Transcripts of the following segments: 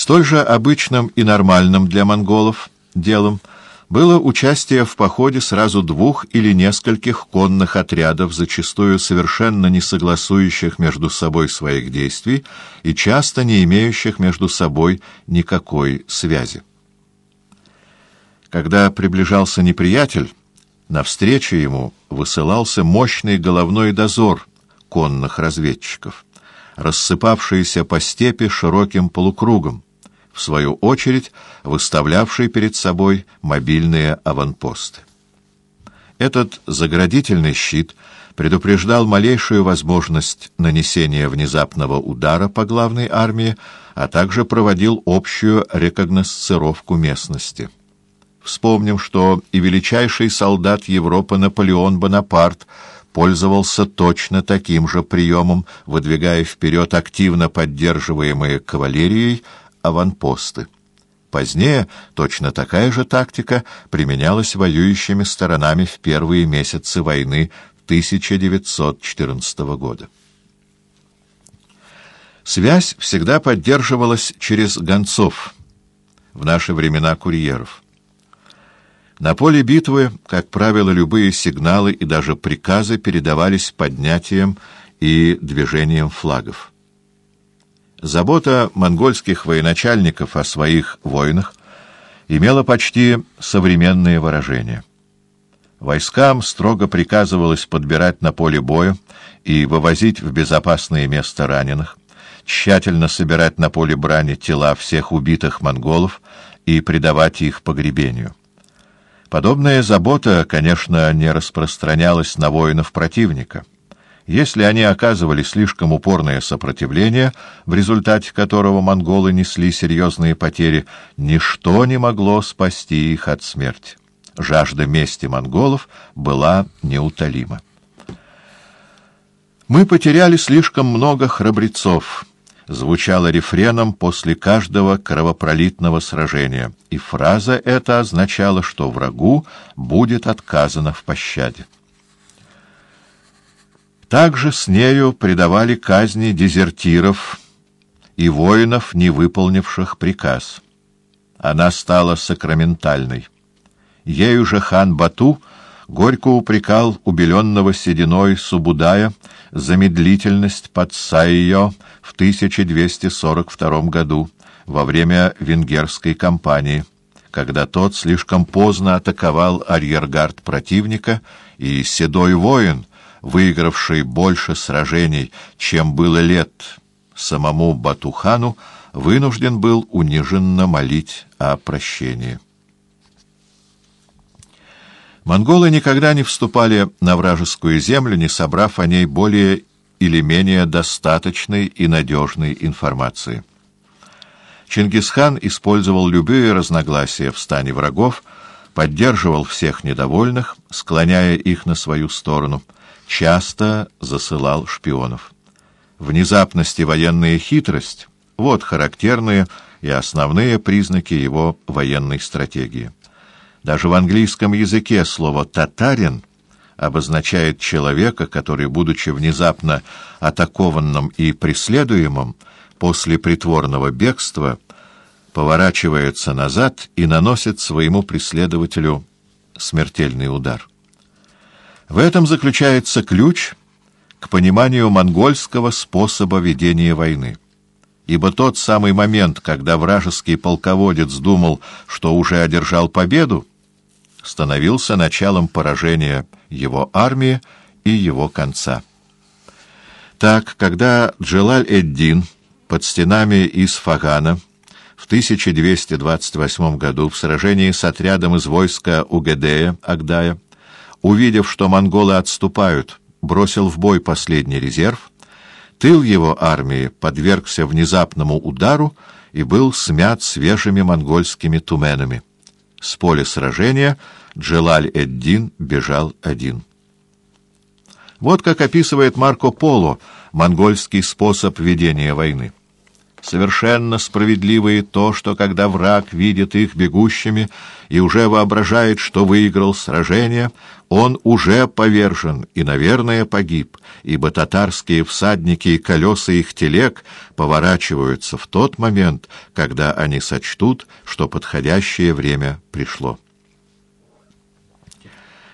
Столь же обычным и нормальным для монголов делом было участие в походе сразу двух или нескольких конных отрядов, зачастую совершенно не согласующих между собой своих действий и часто не имеющих между собой никакой связи. Когда приближался неприятель, навстречу ему высылался мощный головной дозор конных разведчиков, рассыпавшийся по степи широким полукругом, в свою очередь выставлявший перед собой мобильные аванпосты. Этот заградительный щит предупреждал малейшую возможность нанесения внезапного удара по главной армии, а также проводил общую рекогносцировку местности. Вспомним, что и величайший солдат Европы Наполеон Бонапарт пользовался точно таким же приемом, выдвигая вперед активно поддерживаемые кавалерией аванпосты. Позднее точно такая же тактика применялась воюющими сторонами в первые месяцы войны 1914 года. Связь всегда поддерживалась через гонцов, в наши времена курьеров. На поле битвы, как правило, любые сигналы и даже приказы передавались поднятием и движением флагов. Забота монгольских военачальников о своих воинах имела почти современные выражения. Войскам строго приказывалось подбирать на поле боя и вывозить в безопасное место раненых, тщательно собирать на поле брани тела всех убитых монголов и предавать их погребению. Подобная забота, конечно, не распространялась на воинов противника — если они оказывали слишком упорное сопротивление, в результате которого монголы несли серьезные потери, ничто не могло спасти их от смерти. Жажда мести монголов была неутолима. «Мы потеряли слишком много храбрецов», звучало рефреном после каждого кровопролитного сражения, и фраза эта означала, что врагу будет отказано в пощаде. Также с нею предавали казни дезертиров и воинов, не выполнивших приказ. Она стала сакраментальной. Ею же хан Бату горько упрекал убеленного сединой Субудая за медлительность под Сайо в 1242 году во время венгерской кампании, когда тот слишком поздно атаковал арьергард противника, и седой воин — выигравший больше сражений, чем было лет самому Батухану, вынужден был униженно молить о прощении. Монголы никогда не вступали на вражескую землю, не собрав о ней более или менее достаточной и надежной информации. Чингисхан использовал любые разногласия в стане врагов, поддерживал всех недовольных, склоняя их на свою сторону — часто засылал шпионов. Внезапность и военная хитрость — вот характерные и основные признаки его военной стратегии. Даже в английском языке слово «татарин» обозначает человека, который, будучи внезапно атакованным и преследуемым, после притворного бегства поворачивается назад и наносит своему преследователю смертельный удар. В этом заключается ключ к пониманию монгольского способа ведения войны. Ибо тот самый момент, когда вражеский полководец думал, что уже одержал победу, становился началом поражения его армии и его конца. Так, когда Джелаль-эд-Дин под стенами Исфагана в 1228 году в сражении с отрядом из войска Угедея, Агдая, увидев, что монголы отступают, бросил в бой последний резерв, тыл его армии подвергся внезапному удару и был смят свежими монгольскими туменами. С поля сражения Джелаль-эд-Дин бежал один. Вот как описывает Марко Поло монгольский способ ведения войны. Совершенно справедливо и то, что когда враг видит их бегущими и уже воображает, что выиграл сражение, он уже повержен и, наверное, погиб, ибо татарские всадники и колеса их телег поворачиваются в тот момент, когда они сочтут, что подходящее время пришло.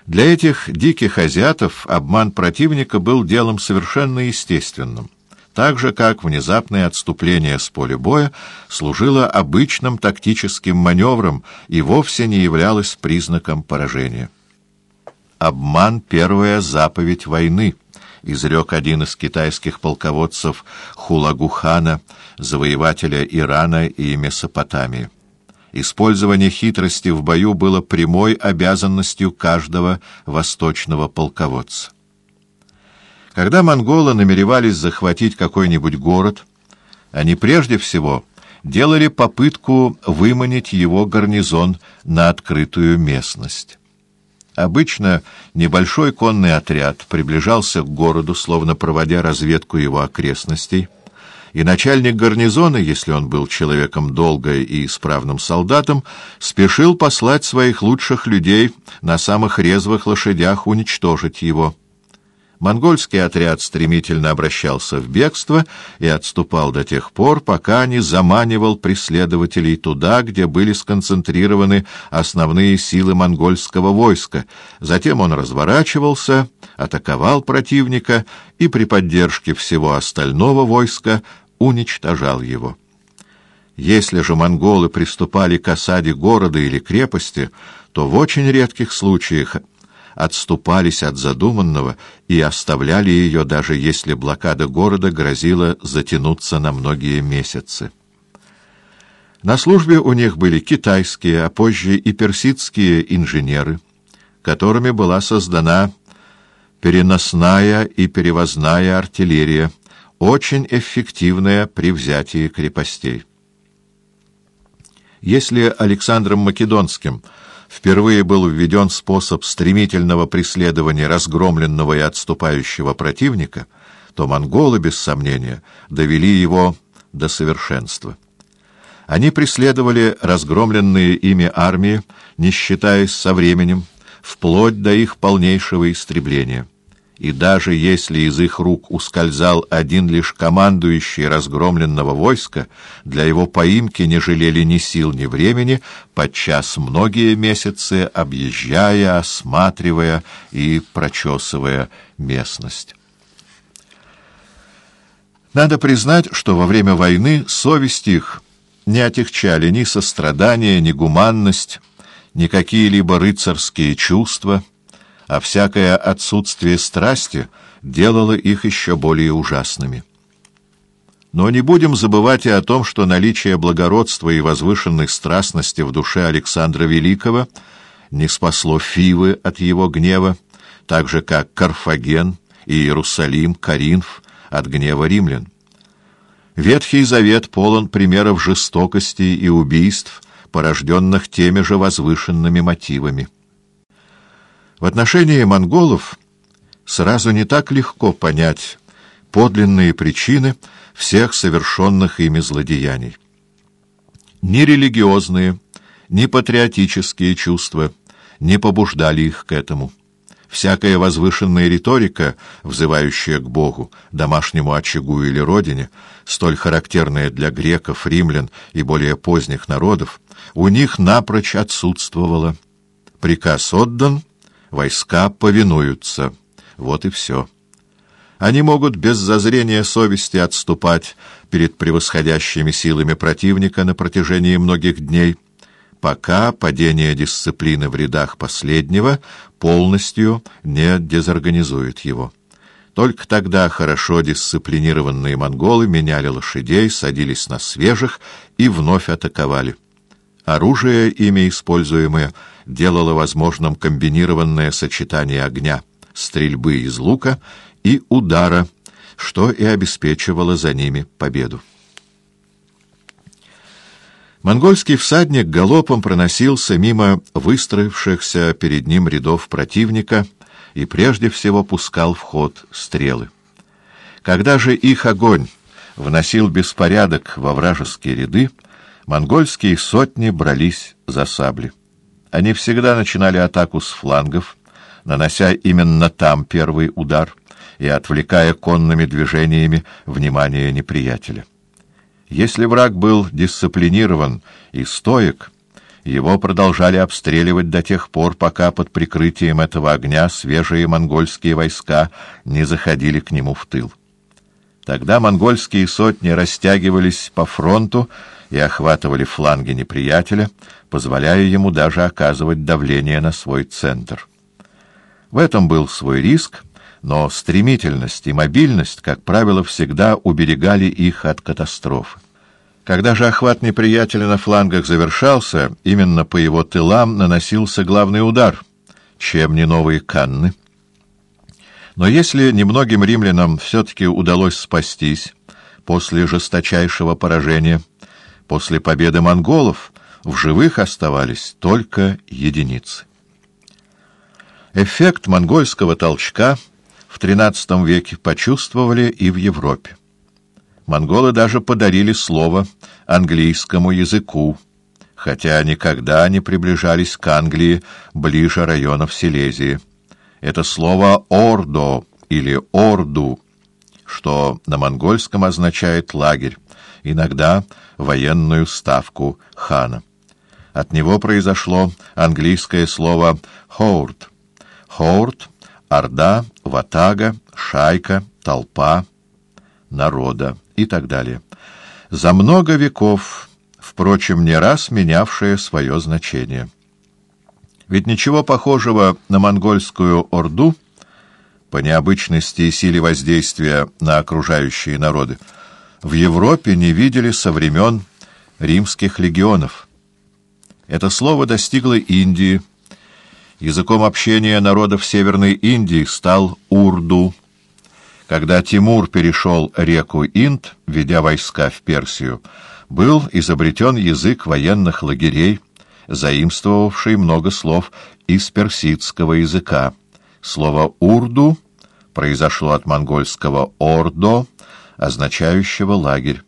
Для этих диких азиатов обман противника был делом совершенно естественным так же, как внезапное отступление с поля боя служило обычным тактическим маневром и вовсе не являлось признаком поражения. «Обман — первая заповедь войны», — изрек один из китайских полководцев Хулагухана, завоевателя Ирана и Месопотамии. Использование хитрости в бою было прямой обязанностью каждого восточного полководца. Когда монголы намеревались захватить какой-нибудь город, они прежде всего делали попытку выманить его гарнизон на открытую местность. Обычно небольшой конный отряд приближался к городу, словно проводя разведку его окрестностей, и начальник гарнизона, если он был человеком долго и исправным солдатом, спешил послать своих лучших людей на самых резвых лошадях уничтожить его. Монгольский отряд стремительно обращался в бегство и отступал до тех пор, пока не заманивал преследователей туда, где были сконцентрированы основные силы монгольского войска. Затем он разворачивался, атаковал противника и при поддержке всего остального войска уничтожал его. Если же монголы приступали к осаде города или крепости, то в очень редких случаях отступались от задуманного и оставляли ее, даже если блокада города грозила затянуться на многие месяцы. На службе у них были китайские, а позже и персидские инженеры, которыми была создана переносная и перевозная артиллерия, очень эффективная при взятии крепостей. Если Александром Македонским – впервые был введен способ стремительного преследования разгромленного и отступающего противника, то монголы, без сомнения, довели его до совершенства. Они преследовали разгромленные ими армии, не считаясь со временем, вплоть до их полнейшего истребления и даже если из их рук ускользал один лишь командующий разгромленного войска, для его поимки не жалели ни сил, ни времени, подчас многие месяцы объезжая, осматривая и прочесывая местность. Надо признать, что во время войны совесть их не отягчали ни сострадание, ни гуманность, ни какие-либо рыцарские чувства — а всякое отсутствие страсти делало их еще более ужасными. Но не будем забывать и о том, что наличие благородства и возвышенной страстности в душе Александра Великого не спасло Фивы от его гнева, так же как Карфаген, Иерусалим, Каринф от гнева римлян. Ветхий Завет полон примеров жестокости и убийств, порожденных теми же возвышенными мотивами. В отношении монголов сразу не так легко понять подлинные причины всех совершенных ими злодеяний. Ни религиозные, ни патриотические чувства не побуждали их к этому. Всякая возвышенная риторика, взывающая к Богу, домашнему очагу или родине, столь характерная для греков, римлян и более поздних народов, у них напрочь отсутствовала. Приказ отдан — Войска повинуются. Вот и все. Они могут без зазрения совести отступать перед превосходящими силами противника на протяжении многих дней, пока падение дисциплины в рядах последнего полностью не дезорганизует его. Только тогда хорошо дисциплинированные монголы меняли лошадей, садились на свежих и вновь атаковали. Оружие, ими используемое, делало возможным комбинированное сочетание огня, стрельбы из лука и удара, что и обеспечивало за ними победу. Монгольский всадник галопом проносился мимо выстроившихся перед ним рядов противника и прежде всего пускал в ход стрелы. Когда же их огонь вносил беспорядок во вражеские ряды, монгольские сотни брались за сабли. Они всегда начинали атаку с флангов, нанося именно там первый удар и отвлекая конными движениями внимание неприятеля. Если враг был дисциплинирован и стоек, его продолжали обстреливать до тех пор, пока под прикрытием этого огня свежие монгольские войска не заходили к нему в тыл. Тогда монгольские сотни растягивались по фронту и охватывали фланги неприятеля, позволяя ему даже оказывать давление на свой центр. В этом был свой риск, но стремительность и мобильность, как правило, всегда уберегали их от катастрофы. Когда же охват неприятеля на флангах завершался, именно по его тылам наносился главный удар, чем не новые канны. Но если немногим римлянам все-таки удалось спастись после жесточайшего поражения, после победы монголов, в живых оставались только единицы. Эффект монгольского толчка в XIII веке почувствовали и в Европе. Монголы даже подарили слово английскому языку, хотя никогда не приближались к Англии ближе районов Силезии. Это слово «ордо» или «орду», что на монгольском означает «лагерь», иногда военную ставку хана. От него произошло английское слово «хоурд». «Хоурд» — орда, ватага, шайка, толпа, народа и так далее. За много веков, впрочем, не раз менявшее свое значение. Ведь ничего похожего на монгольскую орду по необычности и силе воздействия на окружающие народы в Европе не видели со времен римских легионов. Это слово достигло Индии. Языком общения народов Северной Индии стал урду – когда Тимур перешел реку Инд, ведя войска в Персию, был изобретен язык военных лагерей, заимствовавший много слов из персидского языка. Слово «урду» произошло от монгольского «ордо», означающего «лагерь»,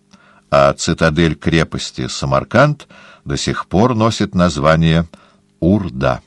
а цитадель крепости Самарканд до сих пор носит название «Урда».